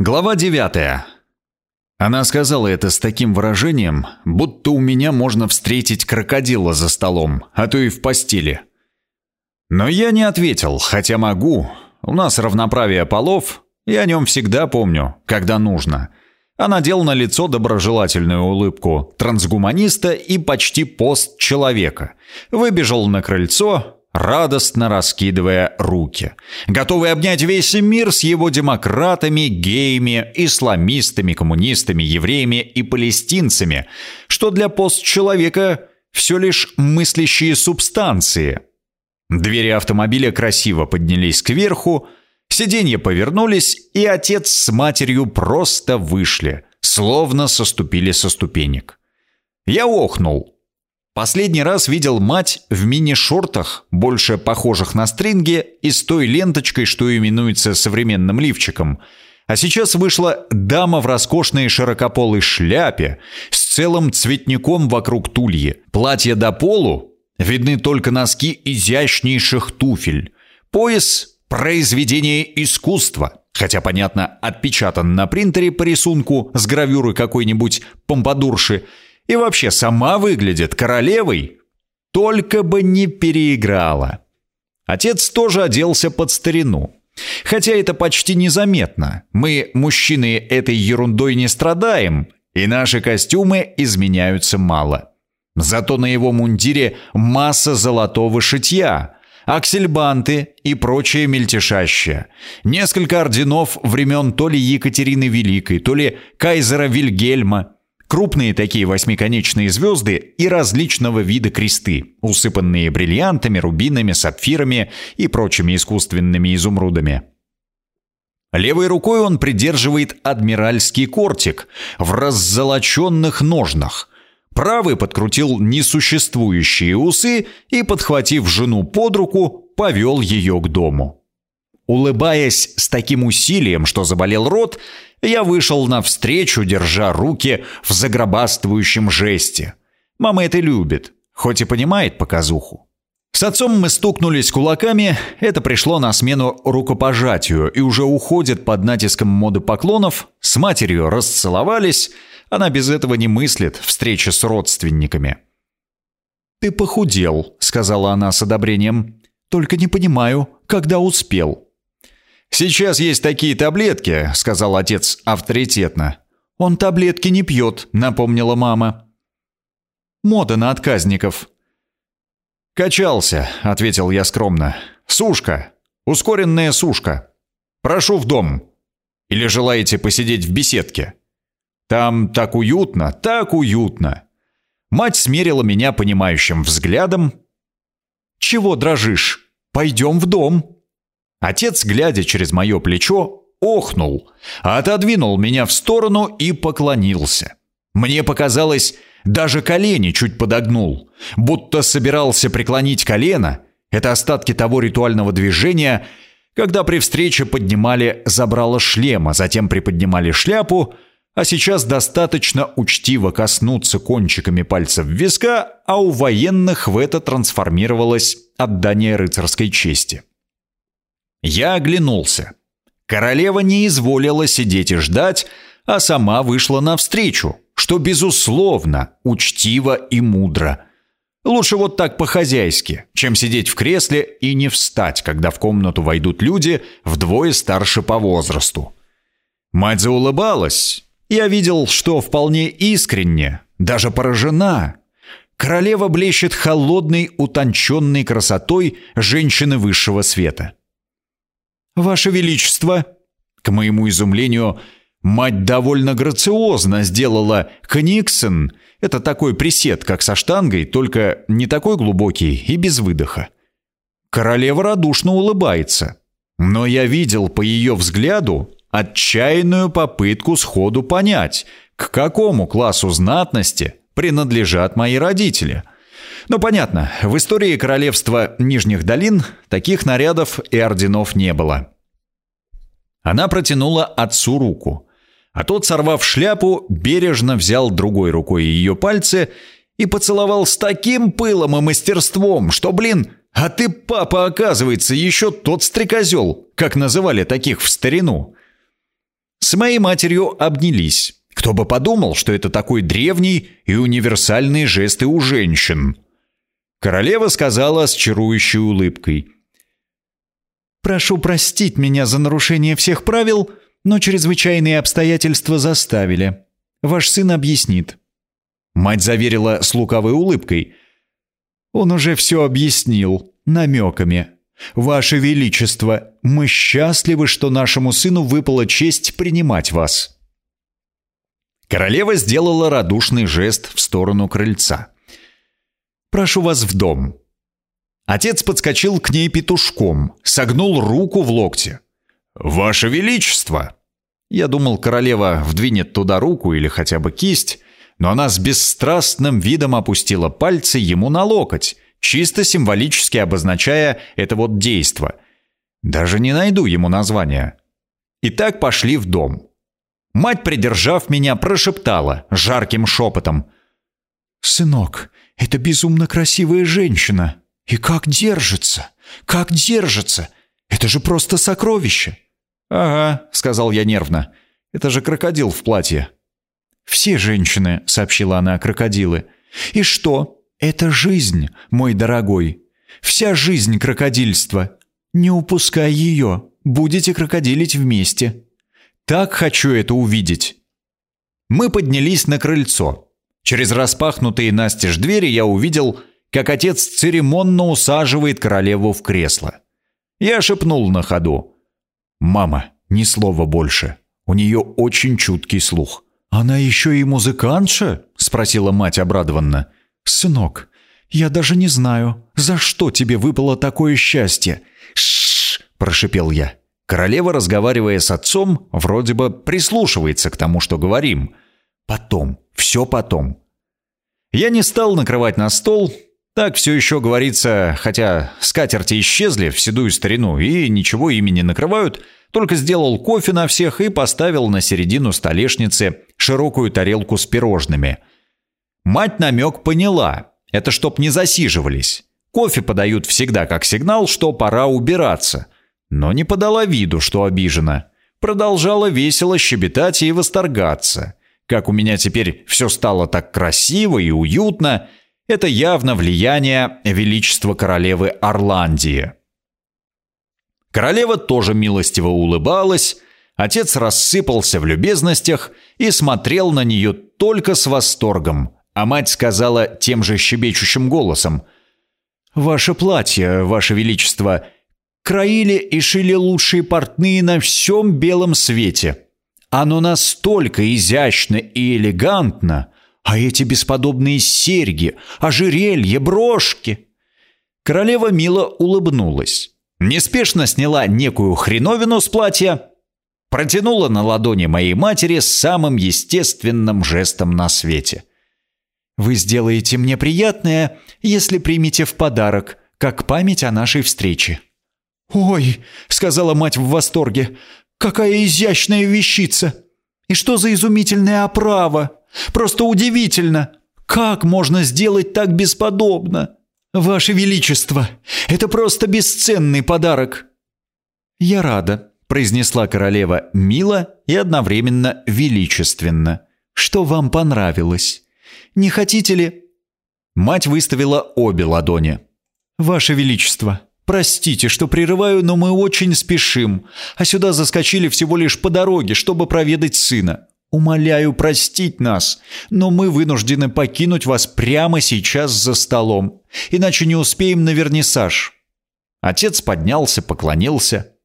Глава девятая. Она сказала это с таким выражением, будто у меня можно встретить крокодила за столом, а то и в постели. Но я не ответил, хотя могу. У нас равноправие полов, и о нем всегда помню, когда нужно. А надел на лицо доброжелательную улыбку трансгуманиста и почти пост человека. Выбежал на крыльцо, радостно раскидывая руки, готовый обнять весь мир с его демократами, геями, исламистами, коммунистами, евреями и палестинцами, что для постчеловека все лишь мыслящие субстанции. Двери автомобиля красиво поднялись кверху, сиденья повернулись, и отец с матерью просто вышли, словно соступили со ступенек. Я охнул, Последний раз видел мать в мини-шортах, больше похожих на стринги, и с той ленточкой, что именуется современным лифчиком. А сейчас вышла дама в роскошной широкополой шляпе с целым цветником вокруг тульи. Платье до полу, видны только носки изящнейших туфель. Пояс – произведение искусства. Хотя, понятно, отпечатан на принтере по рисунку с гравюрой какой-нибудь помпадурши – и вообще сама выглядит королевой, только бы не переиграла. Отец тоже оделся под старину. Хотя это почти незаметно. Мы, мужчины, этой ерундой не страдаем, и наши костюмы изменяются мало. Зато на его мундире масса золотого шитья, аксельбанты и прочее мельтешащее. Несколько орденов времен то ли Екатерины Великой, то ли кайзера Вильгельма – Крупные такие восьмиконечные звезды и различного вида кресты, усыпанные бриллиантами, рубинами, сапфирами и прочими искусственными изумрудами. Левой рукой он придерживает адмиральский кортик в раззолоченных ножнах. Правый подкрутил несуществующие усы и, подхватив жену под руку, повел ее к дому. Улыбаясь с таким усилием, что заболел рот, я вышел навстречу, держа руки в загробаствующем жесте. Мама это любит, хоть и понимает показуху. С отцом мы стукнулись кулаками, это пришло на смену рукопожатию и уже уходит под натиском моды поклонов, с матерью расцеловались, она без этого не мыслит встречи с родственниками. «Ты похудел», — сказала она с одобрением, — «только не понимаю, когда успел». «Сейчас есть такие таблетки», — сказал отец авторитетно. «Он таблетки не пьет», — напомнила мама. «Мода на отказников». «Качался», — ответил я скромно. «Сушка. Ускоренная сушка. Прошу в дом. Или желаете посидеть в беседке? Там так уютно, так уютно». Мать смерила меня понимающим взглядом. «Чего дрожишь? Пойдем в дом». Отец, глядя через мое плечо, охнул, отодвинул меня в сторону и поклонился. Мне показалось, даже колени чуть подогнул, будто собирался преклонить колено. Это остатки того ритуального движения, когда при встрече поднимали забрало шлема, затем приподнимали шляпу, а сейчас достаточно учтиво коснуться кончиками пальцев виска, а у военных в это трансформировалось отдание рыцарской чести. Я оглянулся. Королева не изволила сидеть и ждать, а сама вышла навстречу, что, безусловно, учтиво и мудро. Лучше вот так по-хозяйски, чем сидеть в кресле и не встать, когда в комнату войдут люди вдвое старше по возрасту. Мать заулыбалась. Я видел, что вполне искренне, даже поражена. Королева блещет холодной, утонченной красотой женщины высшего света. «Ваше Величество!» К моему изумлению, мать довольно грациозно сделала книксон. Это такой присед, как со штангой, только не такой глубокий и без выдоха. Королева радушно улыбается. Но я видел по ее взгляду отчаянную попытку сходу понять, к какому классу знатности принадлежат мои родители. Но понятно, в истории королевства Нижних долин таких нарядов и орденов не было. Она протянула отцу руку, а тот, сорвав шляпу, бережно взял другой рукой ее пальцы и поцеловал с таким пылом и мастерством, что, блин, а ты, папа, оказывается, еще тот стрекозел, как называли таких в старину. С моей матерью обнялись. Кто бы подумал, что это такой древний и универсальный жест и у женщин. Королева сказала с чарующей улыбкой. «Прошу простить меня за нарушение всех правил, но чрезвычайные обстоятельства заставили. Ваш сын объяснит». Мать заверила с лукавой улыбкой. «Он уже все объяснил, намеками. Ваше Величество, мы счастливы, что нашему сыну выпала честь принимать вас». Королева сделала радушный жест в сторону крыльца. «Прошу вас в дом». Отец подскочил к ней петушком, согнул руку в локте. «Ваше Величество!» Я думал, королева вдвинет туда руку или хотя бы кисть, но она с бесстрастным видом опустила пальцы ему на локоть, чисто символически обозначая это вот действо. Даже не найду ему названия. И так пошли в дом. Мать, придержав меня, прошептала жарким шепотом. «Сынок, это безумно красивая женщина. И как держится? Как держится? Это же просто сокровище!» «Ага», — сказал я нервно. «Это же крокодил в платье». «Все женщины», — сообщила она, — «крокодилы». «И что? Это жизнь, мой дорогой. Вся жизнь крокодильства. Не упускай ее. Будете крокодилить вместе. Так хочу это увидеть». Мы поднялись на крыльцо. Через распахнутые настежь двери я увидел, как отец церемонно усаживает королеву в кресло. Я шепнул на ходу. «Мама, ни слова больше. У нее очень чуткий слух». «Она еще и музыкантша?» — спросила мать обрадованно. «Сынок, я даже не знаю, за что тебе выпало такое счастье?» «Ш-ш-ш!» прошипел я. Королева, разговаривая с отцом, вроде бы прислушивается к тому, что говорим. «Потом, все потом». Я не стал накрывать на стол, так все еще говорится, хотя скатерти исчезли в седую старину и ничего ими не накрывают, только сделал кофе на всех и поставил на середину столешницы широкую тарелку с пирожными. Мать намек поняла, это чтоб не засиживались. Кофе подают всегда как сигнал, что пора убираться. Но не подала виду, что обижена. Продолжала весело щебетать и восторгаться. Как у меня теперь все стало так красиво и уютно – это явно влияние величества королевы Орландии. Королева тоже милостиво улыбалась, отец рассыпался в любезностях и смотрел на нее только с восторгом, а мать сказала тем же щебечущим голосом «Ваше платье, ваше величество, краили и шили лучшие портные на всем белом свете. Оно настолько изящно и элегантно, а эти бесподобные серьги, ожерелья, брошки!» Королева мило улыбнулась. Неспешно сняла некую хреновину с платья, протянула на ладони моей матери самым естественным жестом на свете. «Вы сделаете мне приятное, если примете в подарок, как память о нашей встрече». «Ой!» — сказала мать в восторге. «Какая изящная вещица! И что за изумительная оправа!» Просто удивительно! Как можно сделать так бесподобно? Ваше Величество, это просто бесценный подарок!» «Я рада», — произнесла королева мило и одновременно величественно. «Что вам понравилось? Не хотите ли...» Мать выставила обе ладони. «Ваше Величество, простите, что прерываю, но мы очень спешим, а сюда заскочили всего лишь по дороге, чтобы проведать сына. Умоляю простить нас, но мы вынуждены покинуть вас прямо сейчас за столом, иначе не успеем на вернисаж». Отец поднялся, поклонился.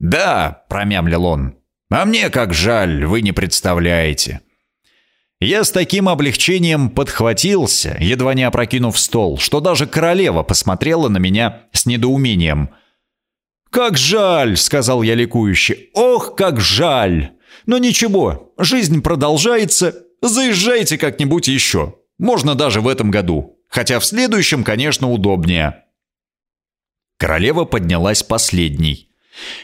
«Да», — промямлил он, — «а мне как жаль, вы не представляете». Я с таким облегчением подхватился, едва не опрокинув стол, что даже королева посмотрела на меня с недоумением. «Как жаль!» — сказал я ликующе. «Ох, как жаль!» Но ничего, жизнь продолжается. Заезжайте как-нибудь еще. Можно даже в этом году. Хотя в следующем, конечно, удобнее. Королева поднялась последней.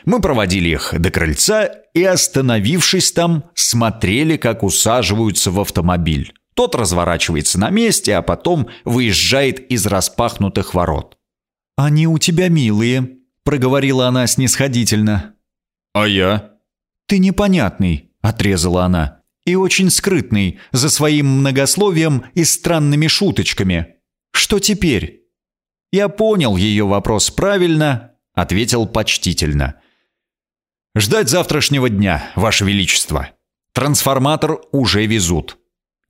Мы проводили их до крыльца и, остановившись там, смотрели, как усаживаются в автомобиль. Тот разворачивается на месте, а потом выезжает из распахнутых ворот. «Они у тебя милые», — проговорила она снисходительно. «А я?» «Ты непонятный», отрезала она. «И очень скрытный, за своим многословием и странными шуточками. Что теперь?» Я понял ее вопрос правильно, ответил почтительно. «Ждать завтрашнего дня, Ваше Величество. Трансформатор уже везут».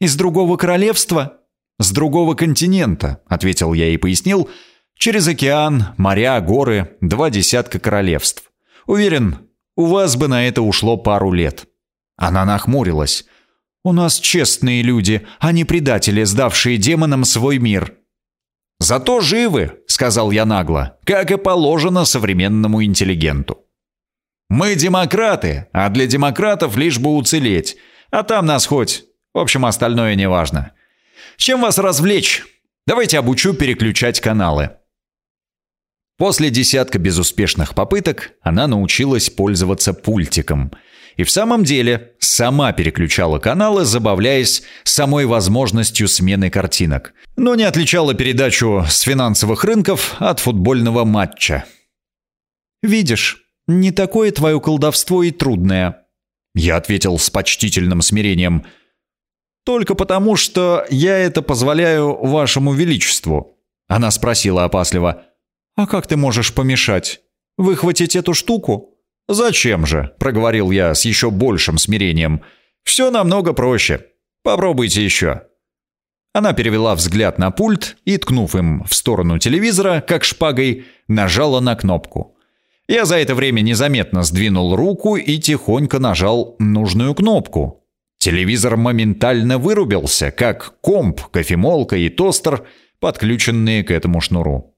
«Из другого королевства?» «С другого континента», — ответил я и пояснил. «Через океан, моря, горы, два десятка королевств. Уверен, у вас бы на это ушло пару лет». Она нахмурилась. «У нас честные люди, а не предатели, сдавшие демонам свой мир». «Зато живы», — сказал я нагло, как и положено современному интеллигенту. «Мы демократы, а для демократов лишь бы уцелеть, а там нас хоть... В общем, остальное неважно. Чем вас развлечь? Давайте обучу переключать каналы». После десятка безуспешных попыток она научилась пользоваться пультиком. И в самом деле сама переключала каналы, забавляясь самой возможностью смены картинок. Но не отличала передачу с финансовых рынков от футбольного матча. «Видишь, не такое твое колдовство и трудное», — я ответил с почтительным смирением. «Только потому, что я это позволяю вашему величеству», — она спросила опасливо. «А как ты можешь помешать? Выхватить эту штуку?» «Зачем же?» – проговорил я с еще большим смирением. «Все намного проще. Попробуйте еще». Она перевела взгляд на пульт и, ткнув им в сторону телевизора, как шпагой, нажала на кнопку. Я за это время незаметно сдвинул руку и тихонько нажал нужную кнопку. Телевизор моментально вырубился, как комп, кофемолка и тостер, подключенные к этому шнуру.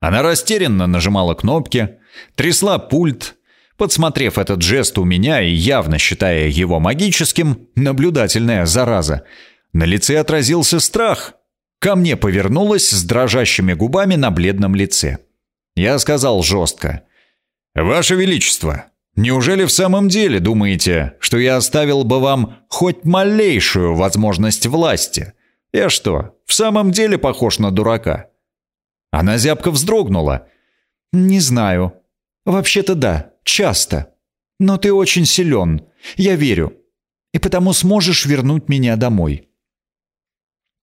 Она растерянно нажимала кнопки, трясла пульт. Подсмотрев этот жест у меня и явно считая его магическим, наблюдательная зараза, на лице отразился страх. Ко мне повернулась с дрожащими губами на бледном лице. Я сказал жестко. «Ваше Величество, неужели в самом деле думаете, что я оставил бы вам хоть малейшую возможность власти? Я что, в самом деле похож на дурака?» Она зябко вздрогнула. «Не знаю. Вообще-то да, часто. Но ты очень силен. Я верю. И потому сможешь вернуть меня домой».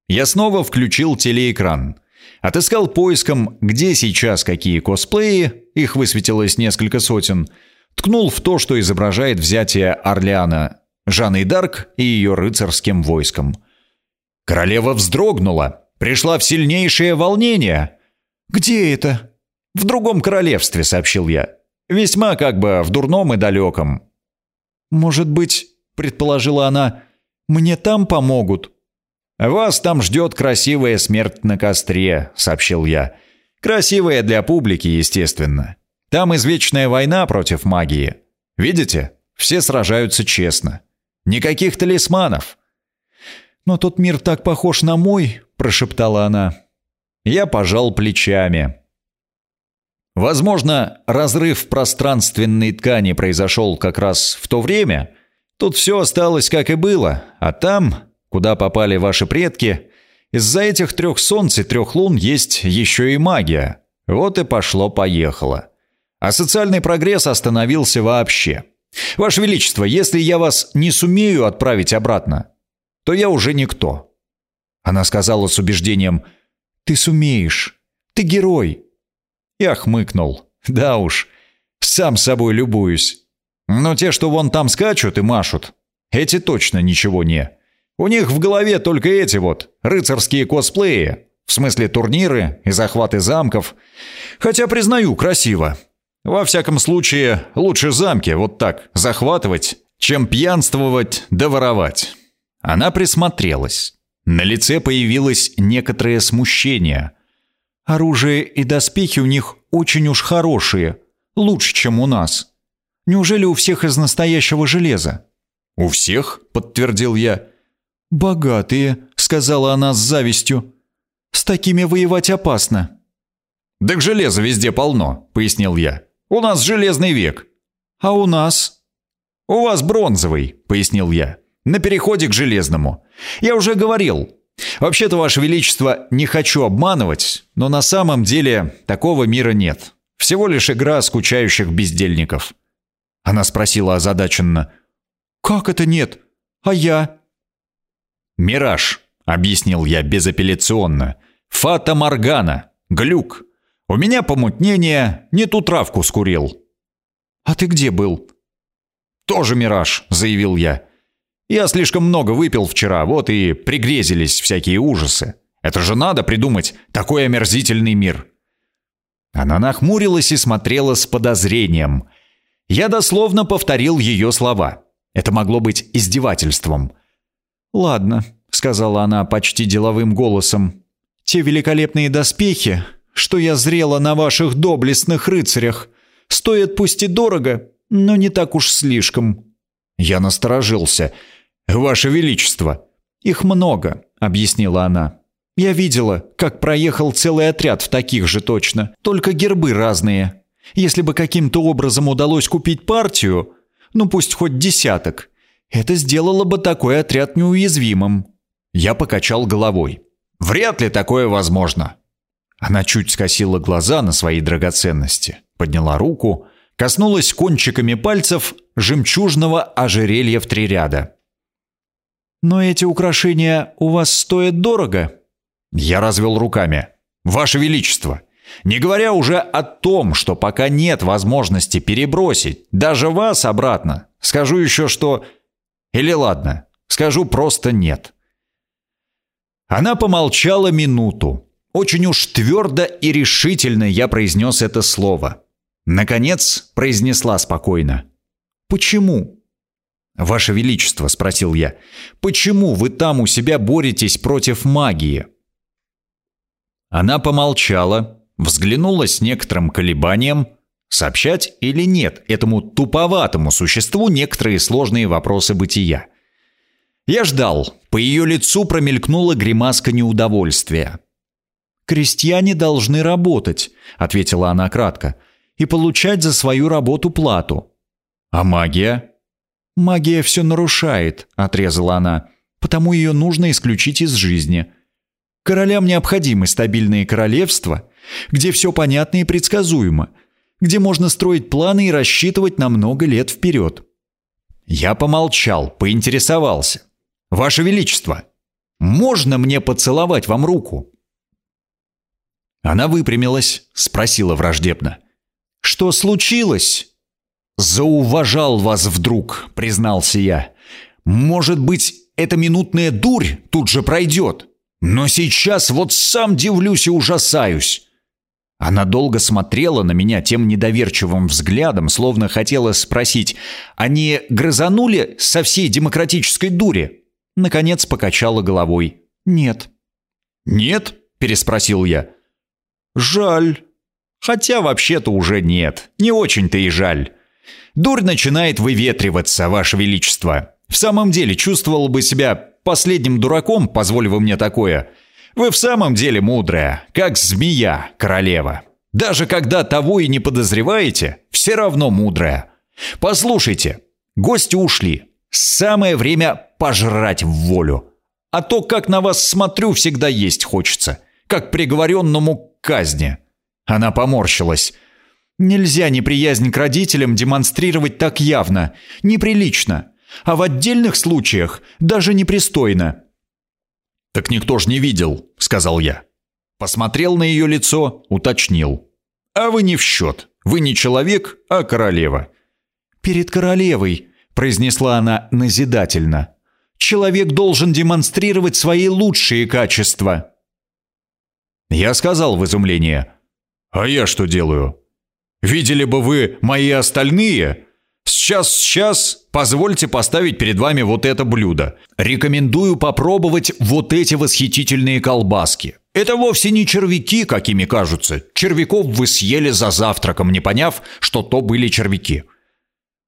Я снова включил телеэкран. Отыскал поиском, где сейчас какие косплеи, их высветилось несколько сотен, ткнул в то, что изображает взятие Орлеана, Жанной Дарк и ее рыцарским войском. Королева вздрогнула, пришла в сильнейшее волнение. «Где это?» «В другом королевстве», — сообщил я. «Весьма как бы в дурном и далеком». «Может быть, — предположила она, — мне там помогут?» «Вас там ждет красивая смерть на костре», — сообщил я. «Красивая для публики, естественно. Там извечная война против магии. Видите? Все сражаются честно. Никаких талисманов». «Но тот мир так похож на мой», — прошептала она. Я пожал плечами. Возможно, разрыв пространственной ткани произошел как раз в то время. Тут все осталось как и было, а там, куда попали ваши предки, из-за этих трех солнц и трех лун есть еще и магия. Вот и пошло-поехало. А социальный прогресс остановился вообще. Ваше Величество, если я вас не сумею отправить обратно, то я уже никто. Она сказала с убеждением – ты сумеешь. Ты герой. Я хмыкнул. Да уж, сам собой любуюсь. Но те, что вон там скачут и машут, эти точно ничего не. У них в голове только эти вот рыцарские косплеи, в смысле турниры и захваты замков. Хотя, признаю, красиво. Во всяком случае, лучше замки вот так захватывать, чем пьянствовать да воровать. Она присмотрелась. На лице появилось некоторое смущение. «Оружие и доспехи у них очень уж хорошие, лучше, чем у нас. Неужели у всех из настоящего железа?» «У всех?» — подтвердил я. «Богатые», — сказала она с завистью. «С такими воевать опасно». «Так железа везде полно», — пояснил я. «У нас железный век». «А у нас?» «У вас бронзовый», — пояснил я. «На переходе к железному. Я уже говорил. Вообще-то, Ваше Величество, не хочу обманывать, но на самом деле такого мира нет. Всего лишь игра скучающих бездельников». Она спросила озадаченно. «Как это нет? А я?» «Мираж», — объяснил я безапелляционно. «Фата Моргана. Глюк. У меня помутнение, не ту травку скурил». «А ты где был?» «Тоже мираж», — заявил я. «Я слишком много выпил вчера, вот и пригрезились всякие ужасы. Это же надо придумать такой омерзительный мир». Она нахмурилась и смотрела с подозрением. Я дословно повторил ее слова. Это могло быть издевательством. «Ладно», — сказала она почти деловым голосом. «Те великолепные доспехи, что я зрела на ваших доблестных рыцарях, стоят пусть и дорого, но не так уж слишком». Я насторожился. «Ваше Величество!» «Их много», — объяснила она. «Я видела, как проехал целый отряд в таких же точно, только гербы разные. Если бы каким-то образом удалось купить партию, ну пусть хоть десяток, это сделало бы такой отряд неуязвимым». Я покачал головой. «Вряд ли такое возможно». Она чуть скосила глаза на свои драгоценности, подняла руку, коснулась кончиками пальцев жемчужного ожерелья в три ряда. «Но эти украшения у вас стоят дорого?» Я развел руками. «Ваше Величество, не говоря уже о том, что пока нет возможности перебросить даже вас обратно, скажу еще, что... Или ладно, скажу просто нет». Она помолчала минуту. Очень уж твердо и решительно я произнес это слово. Наконец произнесла спокойно. «Почему?» «Ваше Величество», — спросил я, — «почему вы там у себя боретесь против магии?» Она помолчала, взглянула с некоторым колебанием, сообщать или нет этому туповатому существу некоторые сложные вопросы бытия. Я ждал, по ее лицу промелькнула гримаска неудовольствия. «Крестьяне должны работать», — ответила она кратко, «и получать за свою работу плату». «А магия?» «Магия все нарушает», — отрезала она, «потому ее нужно исключить из жизни». Королям необходимы стабильные королевства, где все понятно и предсказуемо, где можно строить планы и рассчитывать на много лет вперед. Я помолчал, поинтересовался. «Ваше Величество, можно мне поцеловать вам руку?» Она выпрямилась, спросила враждебно. «Что случилось?» «Зауважал вас вдруг», — признался я. «Может быть, эта минутная дурь тут же пройдет?» Но сейчас вот сам дивлюсь и ужасаюсь. Она долго смотрела на меня тем недоверчивым взглядом, словно хотела спросить, а не грызанули со всей демократической дури? Наконец покачала головой. «Нет». «Нет?» – переспросил я. «Жаль. Хотя вообще-то уже нет. Не очень-то и жаль. Дурь начинает выветриваться, Ваше Величество. В самом деле чувствовал бы себя последним дураком, позволив вы мне такое, вы в самом деле мудрая, как змея, королева. Даже когда того и не подозреваете, все равно мудрая. Послушайте, гости ушли. Самое время пожрать в волю. А то, как на вас смотрю, всегда есть хочется. Как приговоренному к казни. Она поморщилась. Нельзя неприязнь к родителям демонстрировать так явно. Неприлично а в отдельных случаях даже непристойно». «Так никто ж не видел», — сказал я. Посмотрел на ее лицо, уточнил. «А вы не в счет. Вы не человек, а королева». «Перед королевой», — произнесла она назидательно. «Человек должен демонстрировать свои лучшие качества». Я сказал в изумлении. «А я что делаю? Видели бы вы мои остальные?» Сейчас, сейчас, позвольте поставить перед вами вот это блюдо. Рекомендую попробовать вот эти восхитительные колбаски. Это вовсе не червяки, какими кажутся. Червяков вы съели за завтраком, не поняв, что то были червяки.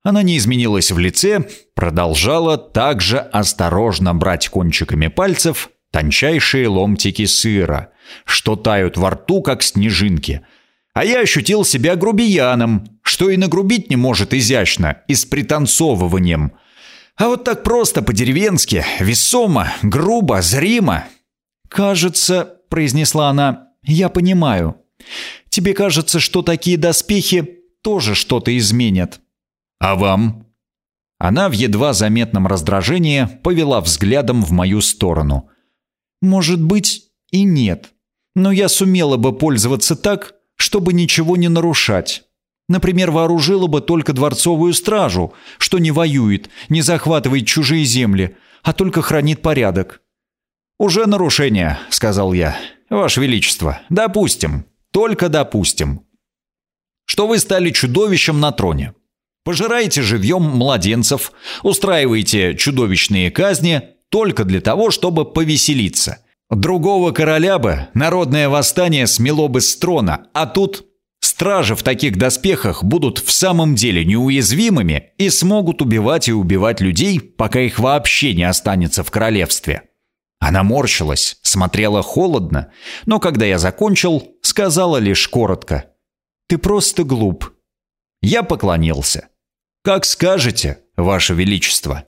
Она не изменилась в лице, продолжала также осторожно брать кончиками пальцев тончайшие ломтики сыра, что тают во рту, как снежинки – а я ощутил себя грубияном, что и нагрубить не может изящно и с пританцовыванием. А вот так просто, по-деревенски, весомо, грубо, зримо. «Кажется», — произнесла она, — «я понимаю. Тебе кажется, что такие доспехи тоже что-то изменят». «А вам?» Она в едва заметном раздражении повела взглядом в мою сторону. «Может быть, и нет. Но я сумела бы пользоваться так, чтобы ничего не нарушать. Например, вооружила бы только дворцовую стражу, что не воюет, не захватывает чужие земли, а только хранит порядок». «Уже нарушение», — сказал я. «Ваше Величество, допустим, только допустим, что вы стали чудовищем на троне. Пожираете живьем младенцев, устраиваете чудовищные казни только для того, чтобы повеселиться. Другого короля бы народное восстание смело бы с трона, а тут стражи в таких доспехах будут в самом деле неуязвимыми и смогут убивать и убивать людей, пока их вообще не останется в королевстве. Она морщилась, смотрела холодно, но когда я закончил, сказала лишь коротко. «Ты просто глуп». Я поклонился. «Как скажете, Ваше Величество».